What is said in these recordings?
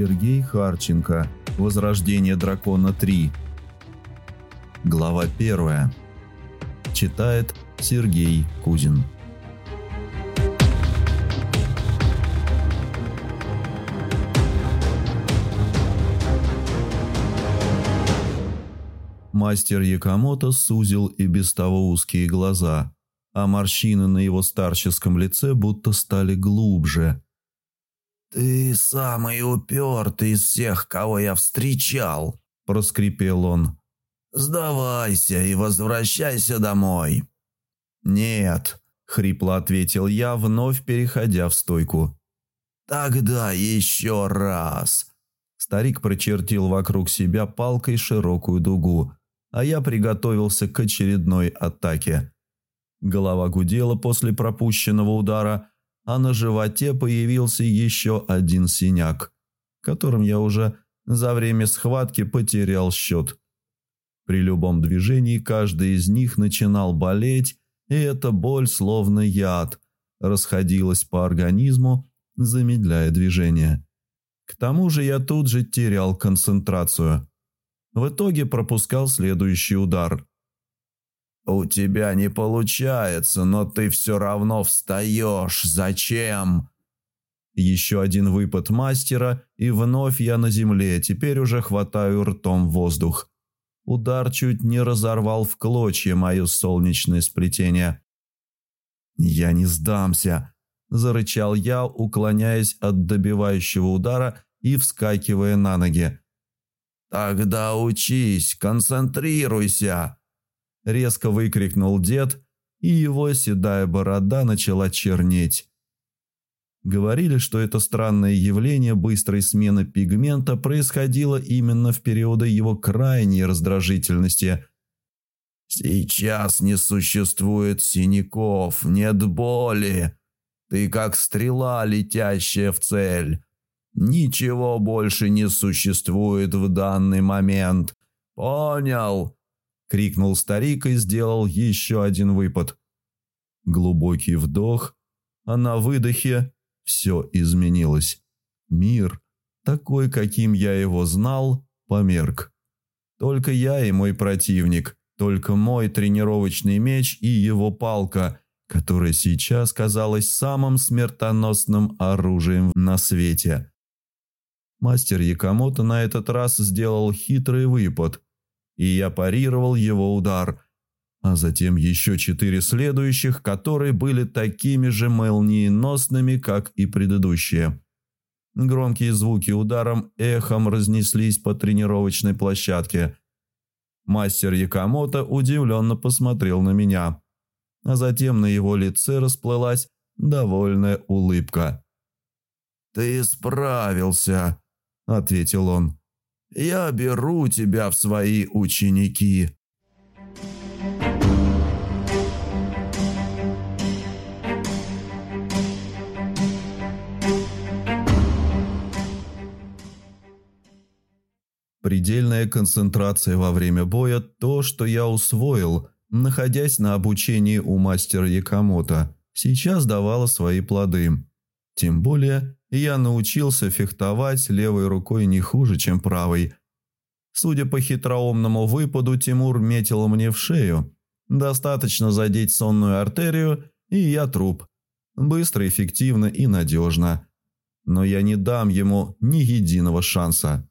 Сергей Харченко. Возрождение дракона 3. Глава 1. Читает Сергей Кузин. Мастер Якомото сузил и без того узкие глаза, а морщины на его старческом лице будто стали глубже. «Ты самый упертый из всех, кого я встречал», – проскрипел он. «Сдавайся и возвращайся домой». «Нет», – хрипло ответил я, вновь переходя в стойку. «Тогда еще раз». Старик прочертил вокруг себя палкой широкую дугу, а я приготовился к очередной атаке. Голова гудела после пропущенного удара, а на животе появился еще один синяк, которым я уже за время схватки потерял счет. При любом движении каждый из них начинал болеть, и эта боль, словно яд, расходилась по организму, замедляя движение. К тому же я тут же терял концентрацию. В итоге пропускал следующий удар. «У тебя не получается, но ты все равно встаешь. Зачем?» Еще один выпад мастера, и вновь я на земле, теперь уже хватаю ртом воздух. Удар чуть не разорвал в клочья мое солнечное сплетение. «Я не сдамся», – зарычал я, уклоняясь от добивающего удара и вскакивая на ноги. «Тогда учись, концентрируйся!» Резко выкрикнул дед, и его седая борода начала чернеть. Говорили, что это странное явление быстрой смены пигмента происходило именно в периоды его крайней раздражительности. «Сейчас не существует синяков, нет боли. Ты как стрела, летящая в цель. Ничего больше не существует в данный момент. Понял?» – крикнул старик и сделал еще один выпад. Глубокий вдох, а на выдохе все изменилось. Мир, такой, каким я его знал, померк. Только я и мой противник, только мой тренировочный меч и его палка, которая сейчас казалась самым смертоносным оружием на свете. Мастер Якомото на этот раз сделал хитрый выпад, и я парировал его удар, а затем еще четыре следующих, которые были такими же молниеносными, как и предыдущие. Громкие звуки ударом эхом разнеслись по тренировочной площадке. Мастер Якомото удивленно посмотрел на меня, а затем на его лице расплылась довольная улыбка. «Ты справился!» ответил он. «Я беру тебя в свои ученики». Предельная концентрация во время боя – то, что я усвоил, находясь на обучении у мастера Якомото, сейчас давало свои плоды. Тем более, я научился фехтовать левой рукой не хуже, чем правой. Судя по хитроумному выпаду, Тимур метил мне в шею. Достаточно задеть сонную артерию, и я труп. Быстро, эффективно и надежно. Но я не дам ему ни единого шанса.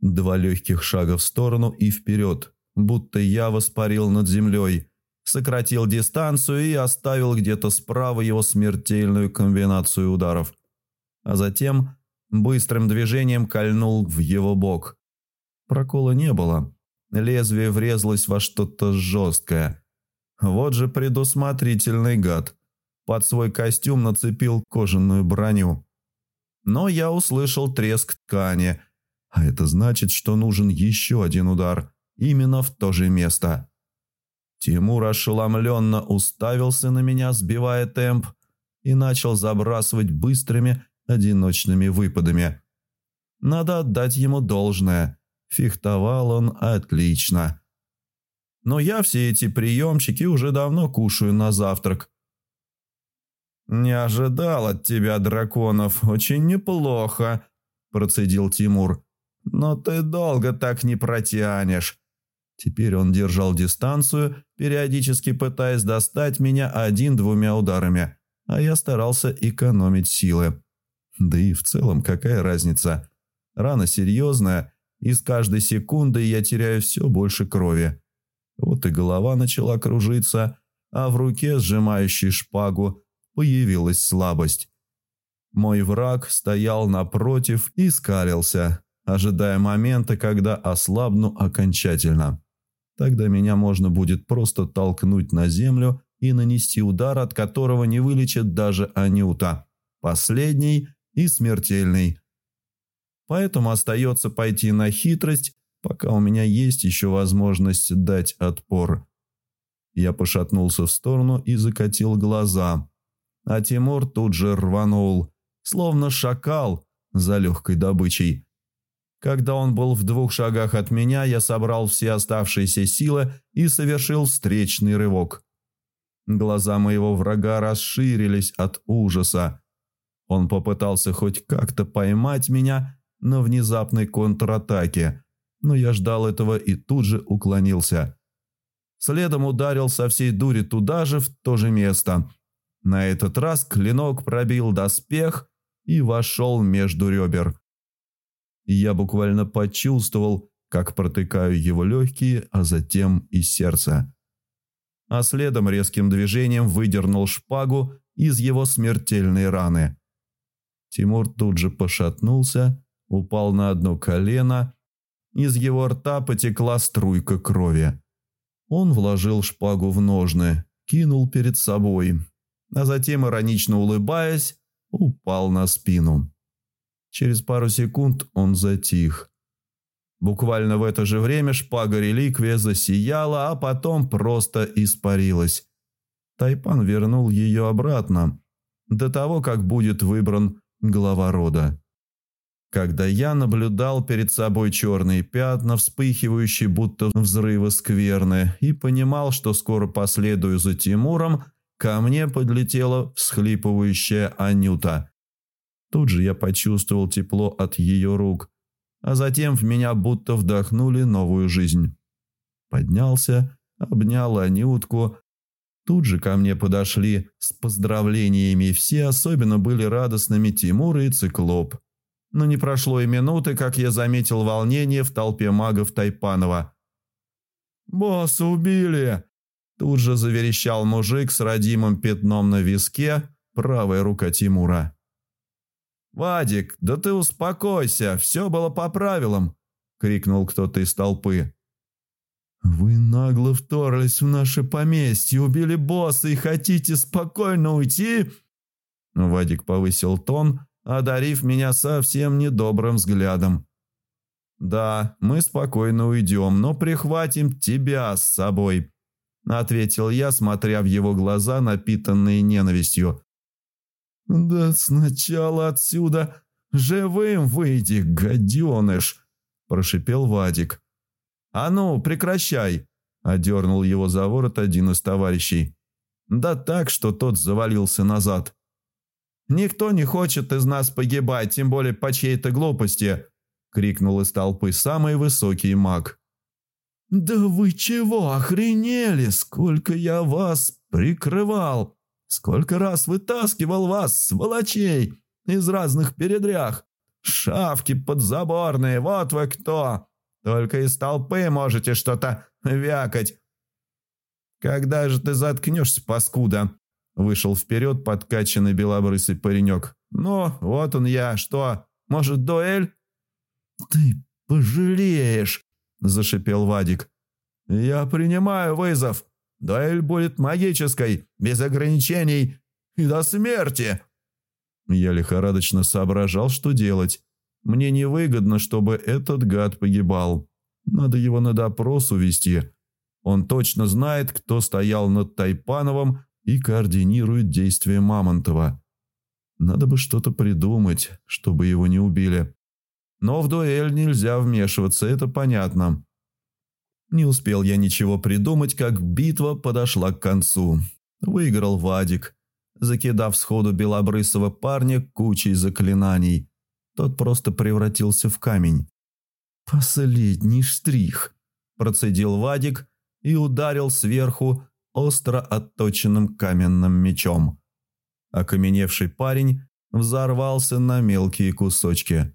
Два легких шага в сторону и вперед, будто я воспарил над землей, сократил дистанцию и оставил где-то справа его смертельную комбинацию ударов – а затем быстрым движением кольнул в его бок. Прокола не было. Лезвие врезалось во что-то жесткое. Вот же предусмотрительный гад. Под свой костюм нацепил кожаную броню. Но я услышал треск ткани, а это значит, что нужен еще один удар, именно в то же место. Тимур ошеломленно уставился на меня, сбивая темп, и начал забрасывать быстрыми одиночными выпадами. Надо отдать ему должное. Фехтовал он отлично. Но я все эти приемчики уже давно кушаю на завтрак. «Не ожидал от тебя драконов, очень неплохо», – процедил Тимур. «Но ты долго так не протянешь». Теперь он держал дистанцию, периодически пытаясь достать меня один-двумя ударами, а я старался экономить силы. Да и в целом какая разница? Рана серьезная, и с каждой секундой я теряю все больше крови. Вот и голова начала кружиться, а в руке, сжимающей шпагу, появилась слабость. Мой враг стоял напротив и скалился, ожидая момента, когда ослабну окончательно. Тогда меня можно будет просто толкнуть на землю и нанести удар, от которого не вылечит даже Анюта. Последний и смертельный. Поэтому остается пойти на хитрость, пока у меня есть еще возможность дать отпор. Я пошатнулся в сторону и закатил глаза. А Тимур тут же рванул, словно шакал за легкой добычей. Когда он был в двух шагах от меня, я собрал все оставшиеся силы и совершил встречный рывок. Глаза моего врага расширились от ужаса. Он попытался хоть как-то поймать меня на внезапной контратаке, но я ждал этого и тут же уклонился. Следом ударил со всей дури туда же, в то же место. На этот раз клинок пробил доспех и вошел между ребер. Я буквально почувствовал, как протыкаю его легкие, а затем и сердце. А следом резким движением выдернул шпагу из его смертельной раны. Тимур тут же пошатнулся, упал на одно колено, из его рта потекла струйка крови. Он вложил шпагу в ножны, кинул перед собой, а затем, иронично улыбаясь, упал на спину. Через пару секунд он затих. Буквально в это же время шпага-реликвия засияла, а потом просто испарилась. Тайпан вернул ее обратно, до того, как будет выбран глава рода. Когда я наблюдал перед собой черные пятна, вспыхивающие будто взрывы скверны, и понимал, что скоро последую за Тимуром, ко мне подлетела всхлипывающая Анюта. Тут же я почувствовал тепло от ее рук, а затем в меня будто вдохнули новую жизнь. Поднялся, обнял Анютку, Тут же ко мне подошли с поздравлениями, все особенно были радостными Тимур и Циклоп. Но не прошло и минуты, как я заметил волнение в толпе магов Тайпанова. «Босса убили!» Тут же заверещал мужик с родимым пятном на виске, правая рука Тимура. «Вадик, да ты успокойся, все было по правилам!» – крикнул кто-то из толпы. «Вы нагло вторглись в наше поместье, убили босса и хотите спокойно уйти?» Вадик повысил тон, одарив меня совсем недобрым взглядом. «Да, мы спокойно уйдем, но прихватим тебя с собой», — ответил я, смотря в его глаза, напитанные ненавистью. «Да сначала отсюда живым выйди, гаденыш», – прошипел Вадик. «А ну, прекращай!» – одернул его за ворот один из товарищей. Да так, что тот завалился назад. «Никто не хочет из нас погибать, тем более по чьей-то глупости!» – крикнул из толпы самый высокий маг. «Да вы чего, охренели? Сколько я вас прикрывал! Сколько раз вытаскивал вас, сволочей, из разных передрях! Шавки подзаборные, вот вы кто! Только из толпы можете что-то вякать. Когда же ты заткнешься, паскуда? Вышел вперед подкачанный белобрысый паренек. Ну, вот он я. Что, может, дуэль? Ты пожалеешь, зашипел Вадик. Я принимаю вызов. Дуэль будет магической, без ограничений и до смерти. Я лихорадочно соображал, что делать. Мне невыгодно, чтобы этот гад погибал. Надо его на допрос увести. Он точно знает, кто стоял над Тайпановым и координирует действия Мамонтова. Надо бы что-то придумать, чтобы его не убили. Но в дуэль нельзя вмешиваться, это понятно. Не успел я ничего придумать, как битва подошла к концу. Выиграл Вадик, закидав сходу белобрысого парня кучей заклинаний. Тот просто превратился в камень. «Последний штрих», – процедил Вадик и ударил сверху остро отточенным каменным мечом. Окаменевший парень взорвался на мелкие кусочки.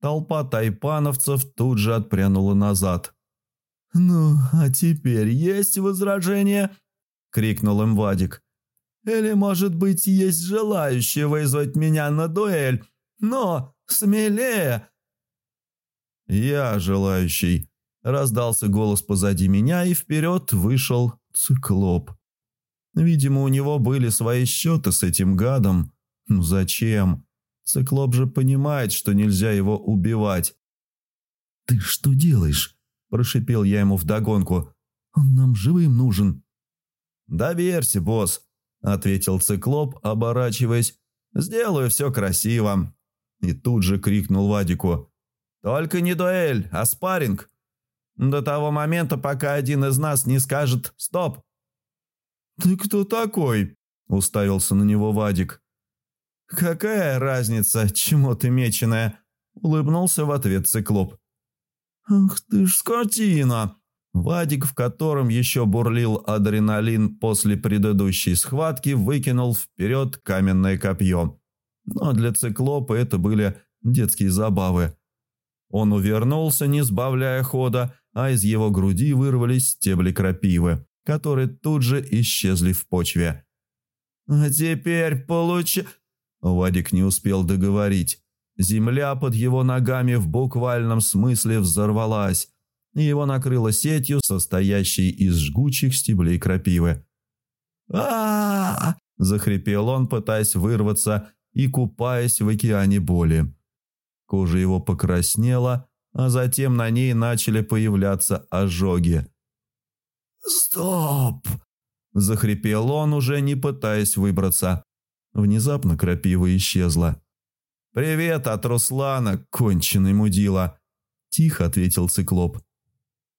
Толпа тайпановцев тут же отпрянула назад. «Ну, а теперь есть возражение?» – крикнул им Вадик. «Или, может быть, есть желающие вызвать меня на дуэль, но смелее!» «Я желающий», – раздался голос позади меня, и вперед вышел циклоп. Видимо, у него были свои счеты с этим гадом. Ну зачем? Циклоп же понимает, что нельзя его убивать. «Ты что делаешь?» – прошипел я ему вдогонку. «Он нам живым нужен». «Доверься, босс», – ответил циклоп, оборачиваясь. «Сделаю все красиво». И тут же крикнул Вадику. «Только не дуэль, а спарринг. До того момента, пока один из нас не скажет «стоп». «Ты кто такой?» – уставился на него Вадик. «Какая разница, чему ты меченая?» – улыбнулся в ответ циклоп. «Ах ты ж скотина!» Вадик, в котором еще бурлил адреналин после предыдущей схватки, выкинул вперед каменное копье. Но для циклопа это были детские забавы. Он увернулся, не сбавляя хода, а из его груди вырвались стебли крапивы, которые тут же исчезли в почве. «А теперь получи...» Вадик не успел договорить. Земля под его ногами в буквальном смысле взорвалась, и его накрыло сетью, состоящей из жгучих стеблей крапивы. а захрипел он, пытаясь вырваться и купаясь в океане боли. Кожа его покраснела, а затем на ней начали появляться ожоги. «Стоп!» – захрипел он, уже не пытаясь выбраться. Внезапно крапива исчезла. «Привет от Руслана, конченый мудила!» – тихо ответил циклоп.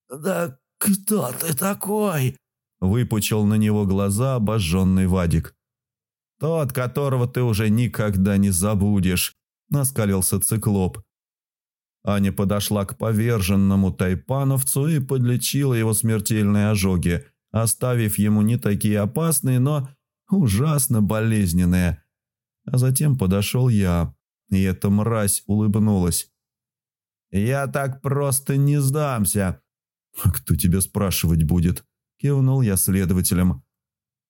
«Да кто ты такой?» – выпучил на него глаза обожженный Вадик. «Тот, которого ты уже никогда не забудешь», – наскалился циклоп. Аня подошла к поверженному тайпановцу и подлечила его смертельные ожоги, оставив ему не такие опасные, но ужасно болезненные. А затем подошел я, и эта мразь улыбнулась. «Я так просто не сдамся!» «Кто тебя спрашивать будет?» – кивнул я следователем.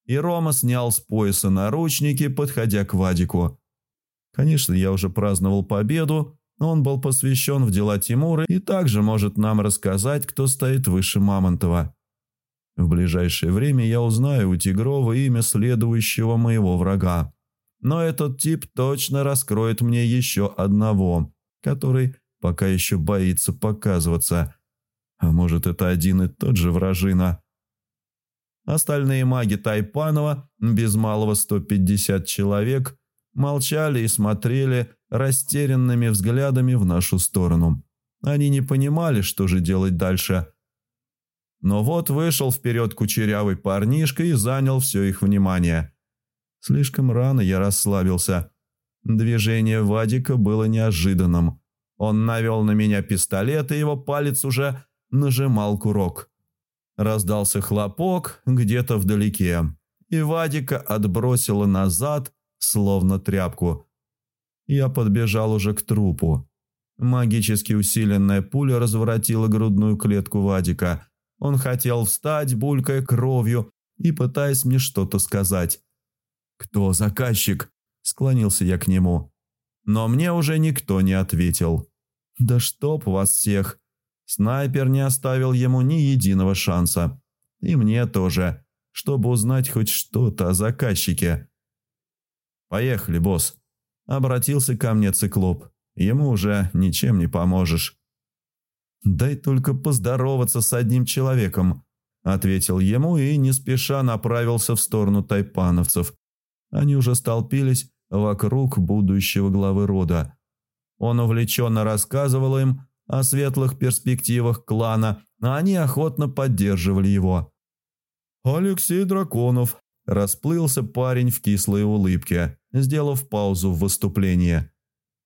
И Рома снял с пояса наручники, подходя к Вадику. Конечно, я уже праздновал победу, он был посвящен в дела Тимура и также может нам рассказать, кто стоит выше Мамонтова. В ближайшее время я узнаю у Тигрова имя следующего моего врага. Но этот тип точно раскроет мне еще одного, который пока еще боится показываться. А может, это один и тот же вражина. Остальные маги Тайпанова, без малого 150 человек, молчали и смотрели растерянными взглядами в нашу сторону. Они не понимали, что же делать дальше. Но вот вышел вперед кучерявый парнишка и занял все их внимание. Слишком рано я расслабился. Движение Вадика было неожиданным. Он навел на меня пистолет, и его палец уже нажимал курок. Раздался хлопок где-то вдалеке, и Вадика отбросило назад, словно тряпку. Я подбежал уже к трупу. Магически усиленная пуля разворотила грудную клетку Вадика. Он хотел встать, булькая кровью и пытаясь мне что-то сказать. «Кто заказчик?» – склонился я к нему. Но мне уже никто не ответил. «Да чтоб вас всех!» Снайпер не оставил ему ни единого шанса. И мне тоже, чтобы узнать хоть что-то о заказчике. «Поехали, босс», – обратился ко мне циклоп. «Ему уже ничем не поможешь». «Дай только поздороваться с одним человеком», – ответил ему и не спеша направился в сторону тайпановцев. Они уже столпились вокруг будущего главы рода. Он увлеченно рассказывал им о светлых перспективах клана, а они охотно поддерживали его. «Алексей Драконов», – расплылся парень в кислой улыбке сделав паузу в выступлении.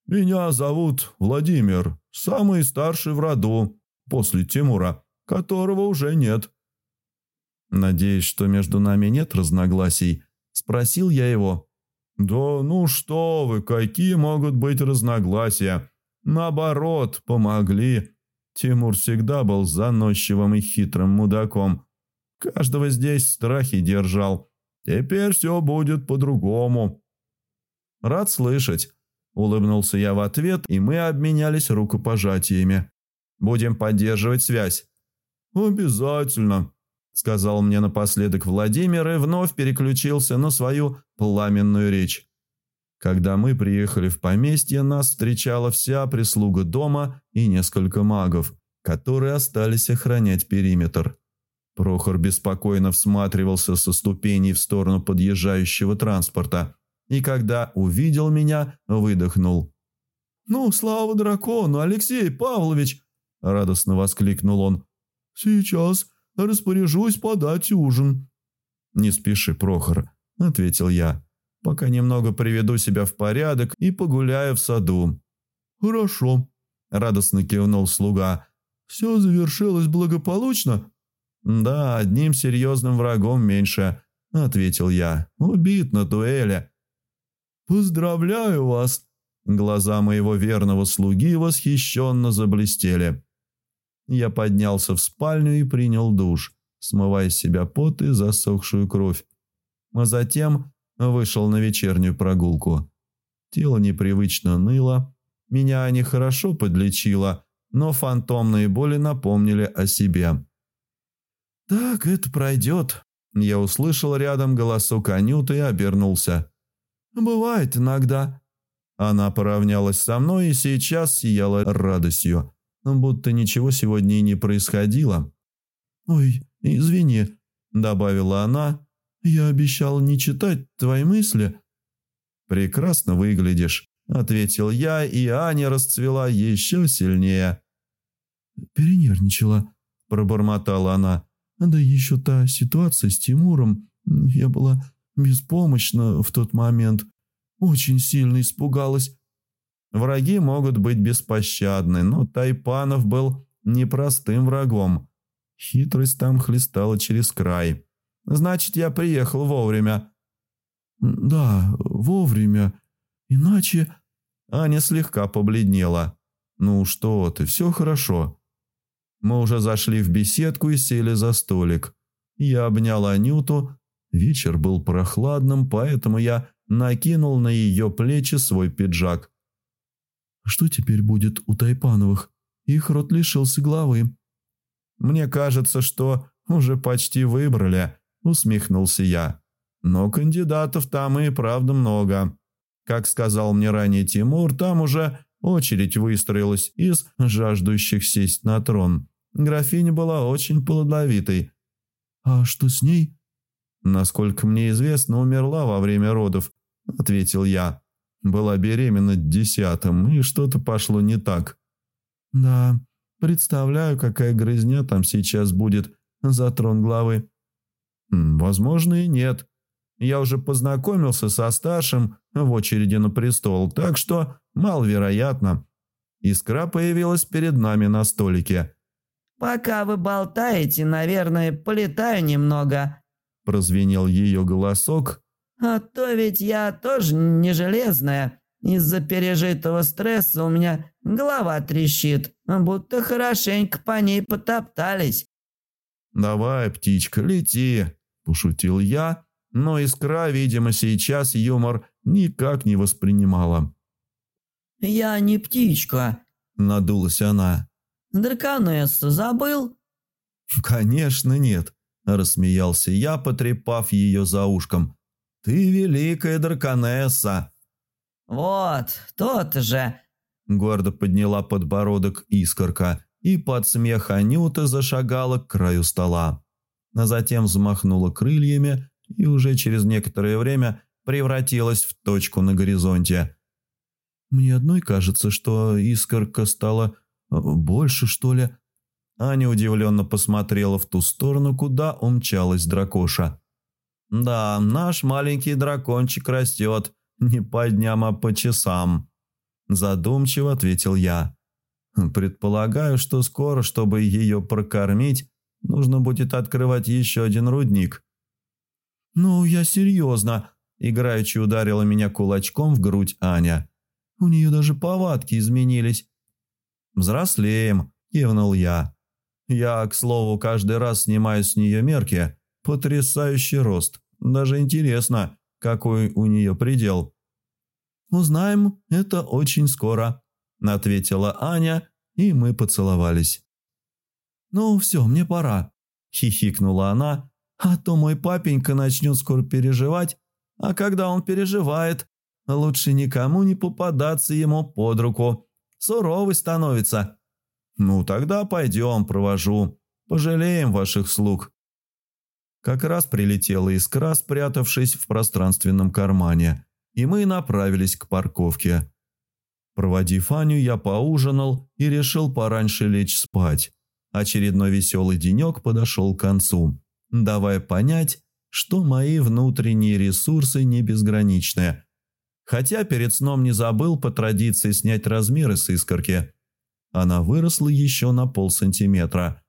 «Меня зовут Владимир, самый старший в роду, после Тимура, которого уже нет». Надеюсь, что между нами нет разногласий, спросил я его. «Да ну что вы, какие могут быть разногласия? Наоборот, помогли. Тимур всегда был заносчивым и хитрым мудаком. Каждого здесь в страхе держал. Теперь все будет по-другому». «Рад слышать», – улыбнулся я в ответ, и мы обменялись рукопожатиями. «Будем поддерживать связь». «Обязательно», – сказал мне напоследок Владимир и вновь переключился на свою пламенную речь. Когда мы приехали в поместье, нас встречала вся прислуга дома и несколько магов, которые остались охранять периметр. Прохор беспокойно всматривался со ступеней в сторону подъезжающего транспорта и, когда увидел меня, выдохнул. «Ну, слава дракону, Алексей Павлович!» – радостно воскликнул он. «Сейчас распоряжусь подать ужин». «Не спеши, Прохор», – ответил я пока немного приведу себя в порядок и погуляю в саду». «Хорошо», – радостно кивнул слуга. «Все завершилось благополучно?» «Да, одним серьезным врагом меньше», – ответил я. «Убит на дуэли». «Поздравляю вас!» Глаза моего верного слуги восхищенно заблестели. Я поднялся в спальню и принял душ, смывая с себя пот и засохшую кровь. А затем Вышел на вечернюю прогулку. Тело непривычно ныло. Меня нехорошо подлечило, но фантомные боли напомнили о себе. «Так, это пройдет», – я услышал рядом голосок Анюты и обернулся. «Бывает иногда». Она поравнялась со мной и сейчас сияла радостью, будто ничего сегодня и не происходило. «Ой, извини», – добавила она, «Я обещал не читать твои мысли». «Прекрасно выглядишь», – ответил я, и Аня расцвела еще сильнее. «Перенервничала», – пробормотала она. «Да еще та ситуация с Тимуром. Я была беспомощна в тот момент. Очень сильно испугалась». Враги могут быть беспощадны, но Тайпанов был непростым врагом. Хитрость там хлестала через край. Значит, я приехал вовремя». «Да, вовремя. Иначе...» Аня слегка побледнела. «Ну что ты, все хорошо». Мы уже зашли в беседку и сели за столик. Я обнял Анюту. Вечер был прохладным, поэтому я накинул на ее плечи свой пиджак. «Что теперь будет у Тайпановых? Их рот лишился главы». «Мне кажется, что уже почти выбрали», – усмехнулся я. «Но кандидатов там и правда много. Как сказал мне ранее Тимур, там уже очередь выстроилась из жаждущих сесть на трон. Графиня была очень плодовитой». «А что с ней?» «Насколько мне известно, умерла во время родов», – ответил я. «Была беременна десятым, и что-то пошло не так». «Да, представляю, какая грызня там сейчас будет за трон главы. «Возможно, и нет. Я уже познакомился со старшим в очереди на престол, так что маловероятно». Искра появилась перед нами на столике. «Пока вы болтаете, наверное, полетаю немного», – прозвенел ее голосок. «А то ведь я тоже не железная. Из-за пережитого стресса у меня голова трещит, будто хорошенько по ней потоптались». «Давай, птичка, лети», Пошутил я, но искра, видимо, сейчас юмор никак не воспринимала. «Я не птичка», – надулась она. «Драконесса забыл?» «Конечно нет», – рассмеялся я, потрепав ее за ушком. «Ты великая драконесса!» «Вот, тот же!» Гордо подняла подбородок искорка и под смех Анюта зашагала к краю стола а затем взмахнула крыльями и уже через некоторое время превратилась в точку на горизонте. «Мне одной кажется, что искорка стала э, больше, что ли?» Аня удивленно посмотрела в ту сторону, куда умчалась дракоша. «Да, наш маленький дракончик растет не по дням, а по часам». Задумчиво ответил я. Предполагаю, что скоро, чтобы ее прокормить, нужно будет открывать еще один рудник. «Ну, я серьезно», – играючи ударила меня кулачком в грудь Аня. «У нее даже повадки изменились». «Взрослеем», – кивнул я. «Я, к слову, каждый раз снимаю с нее мерки. Потрясающий рост. Даже интересно, какой у нее предел». «Узнаем это очень скоро», – ответила Аня, и мы поцеловались. «Ну все, мне пора», – хихикнула она, – «а то мой папенька начнет скоро переживать, а когда он переживает, лучше никому не попадаться ему под руку, суровый становится». «Ну тогда пойдем, провожу, пожалеем ваших слуг». Как раз прилетела искра, спрятавшись в пространственном кармане – и мы направились к парковке. Проводив Аню, я поужинал и решил пораньше лечь спать. Очередной веселый денек подошел к концу, давая понять, что мои внутренние ресурсы не безграничны. Хотя перед сном не забыл по традиции снять размеры с искорки. Она выросла еще на полсантиметра,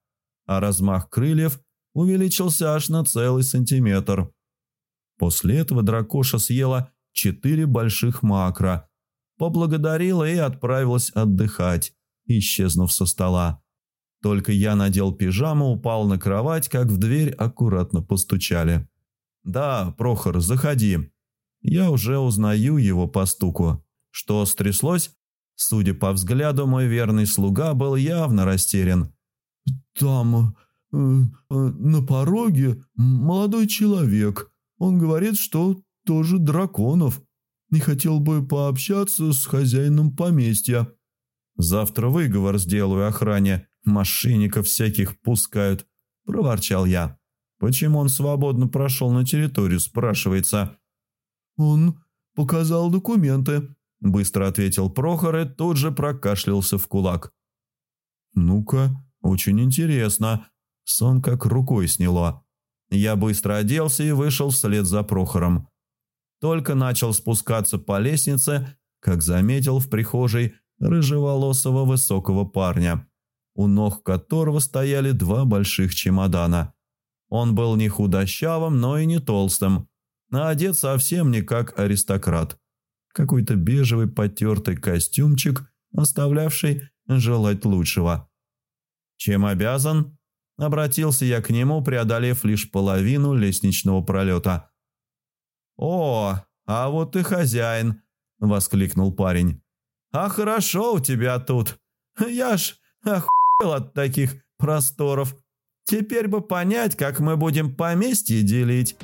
а размах крыльев увеличился аж на целый сантиметр. После этого дракоша съела четыре больших макро, поблагодарила и отправилась отдыхать, исчезнув со стола. Только я надел пижаму, упал на кровать, как в дверь аккуратно постучали. «Да, Прохор, заходи». Я уже узнаю его по стуку. Что стряслось? Судя по взгляду, мой верный слуга был явно растерян. «Там, э, э, на пороге, молодой человек. Он говорит, что тоже драконов. Не хотел бы пообщаться с хозяином поместья. Завтра выговор сделаю охране. Мошенников всяких пускают, проворчал я. Почему он свободно прошел на территорию, спрашивается. Он показал документы, быстро ответил Прохор и тут же прокашлялся в кулак. Ну-ка, очень интересно. Сон как рукой сняло. Я быстро оделся и вышел вслед за Прохором. Только начал спускаться по лестнице, как заметил в прихожей рыжеволосого высокого парня, у ног которого стояли два больших чемодана. Он был не худощавым, но и не толстым, а одет совсем не как аристократ. Какой-то бежевый потертый костюмчик, оставлявший желать лучшего. «Чем обязан?» Обратился я к нему, преодолев лишь половину лестничного пролета – «О, а вот и хозяин!» – воскликнул парень. «А хорошо у тебя тут. Я ж охуел от таких просторов. Теперь бы понять, как мы будем поместье делить».